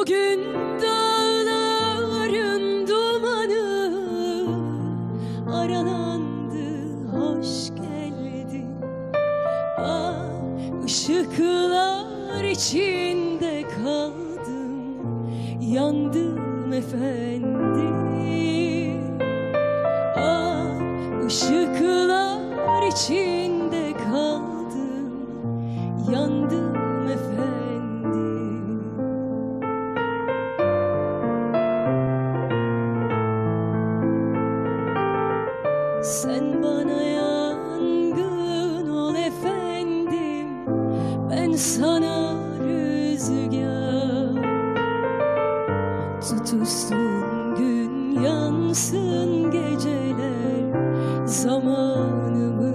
Bugün dağların dumanı aralandı hoş geldin. Ah ışıklar içinde kaldım yandım efendim. Ah ışıklar içinde Sen bana yangın ol efendim. Ben sana rüzgar. Tutuşsun gün yansın geceler. Zamanımızda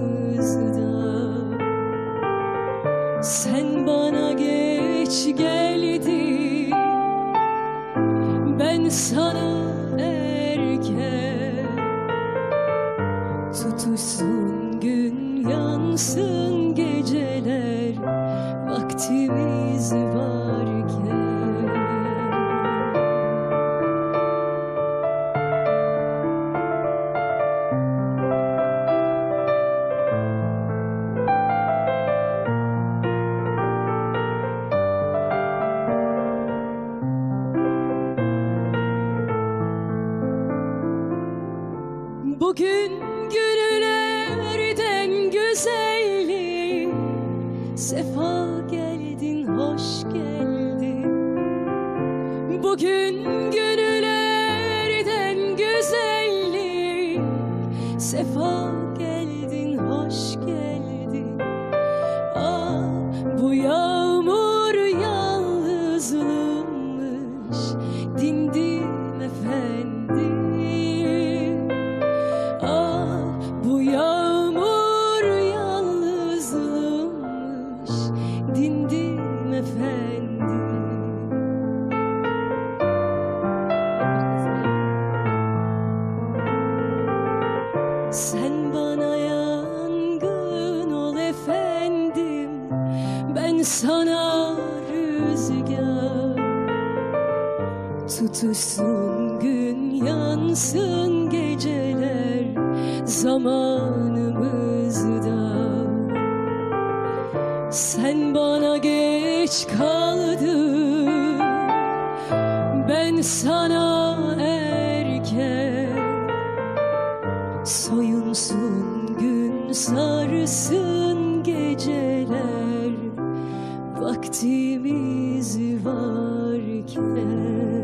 Sen bana geç geldin. Ben sana erken Tutuşsun gün yansın geceler Vaktimiz varken. Bugün günlerden güzelliği Sefa geldin, hoş geldin. Bugün günlerden güzelliği Sefa geldin, hoş Dindim efendim. Sen bana yangın ol efendim. Ben sana rüzgar. Tutuşsun gün yansın geceler. Zamanımızda Sen bana geç kaldın. Ben sana erken Soyunsun gün sarsın geceler. Vaktimiz varken